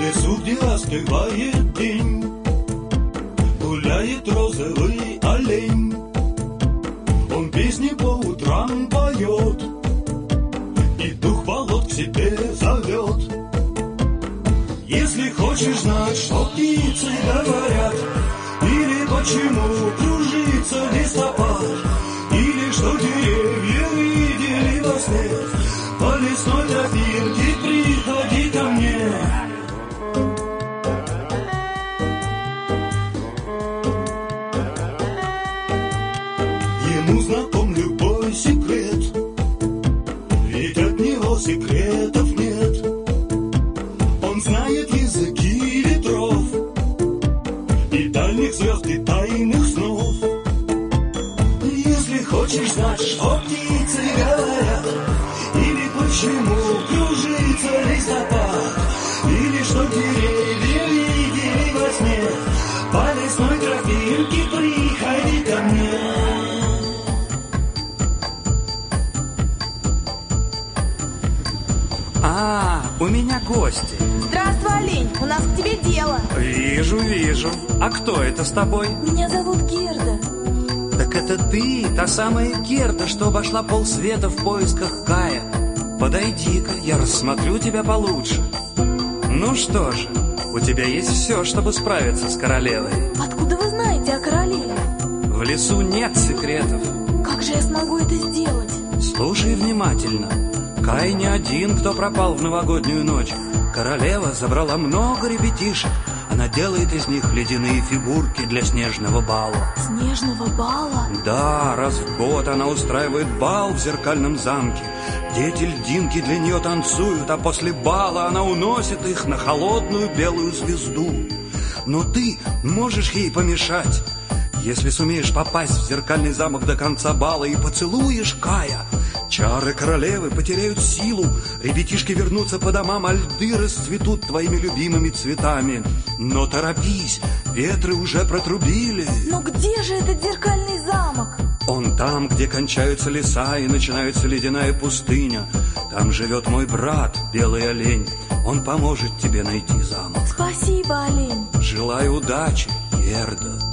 лесу, где остывает день, гуляет розовый олень. Он песни по утрам поет, и дух болот к себе зовет. Если хочешь знать, что птицы говорят, или почему кружится листопад, Он знает языки ветров и дальних звезд и тайных снов. Если хочешь знать, что птицы говорят, или почему кружится листопад, или что деревья видели во сне, по лесной тропинке приходи ко мне. А, у меня гости. Олень, у нас к тебе дело. Вижу, вижу. А кто это с тобой? Меня зовут Герда. Так это ты, та самая Герда, что обошла полсвета в поисках Кая. Подойди-ка, я рассмотрю тебя получше. Ну что же, у тебя есть все, чтобы справиться с королевой. Откуда вы знаете о королеве? В лесу нет секретов. Как же я смогу это сделать? Слушай внимательно. Кай не один, кто пропал в новогоднюю ночь. Королева забрала много ребятишек. Она делает из них ледяные фигурки для снежного бала. Снежного бала? Да, раз в год она устраивает бал в зеркальном замке. Дети льдинки для нее танцуют, а после бала она уносит их на холодную белую звезду. Но ты можешь ей помешать. Если сумеешь попасть в зеркальный замок до конца бала и поцелуешь Кая, чары королевы потеряют силу, ребятишки вернутся по домам, а льды расцветут твоими любимыми цветами. Но торопись, ветры уже протрубили. Но где же этот зеркальный замок? Он там, где кончаются леса и начинается ледяная пустыня. Там живет мой брат, белый олень. Он поможет тебе найти замок. Спасибо, олень. Желаю удачи, Герда.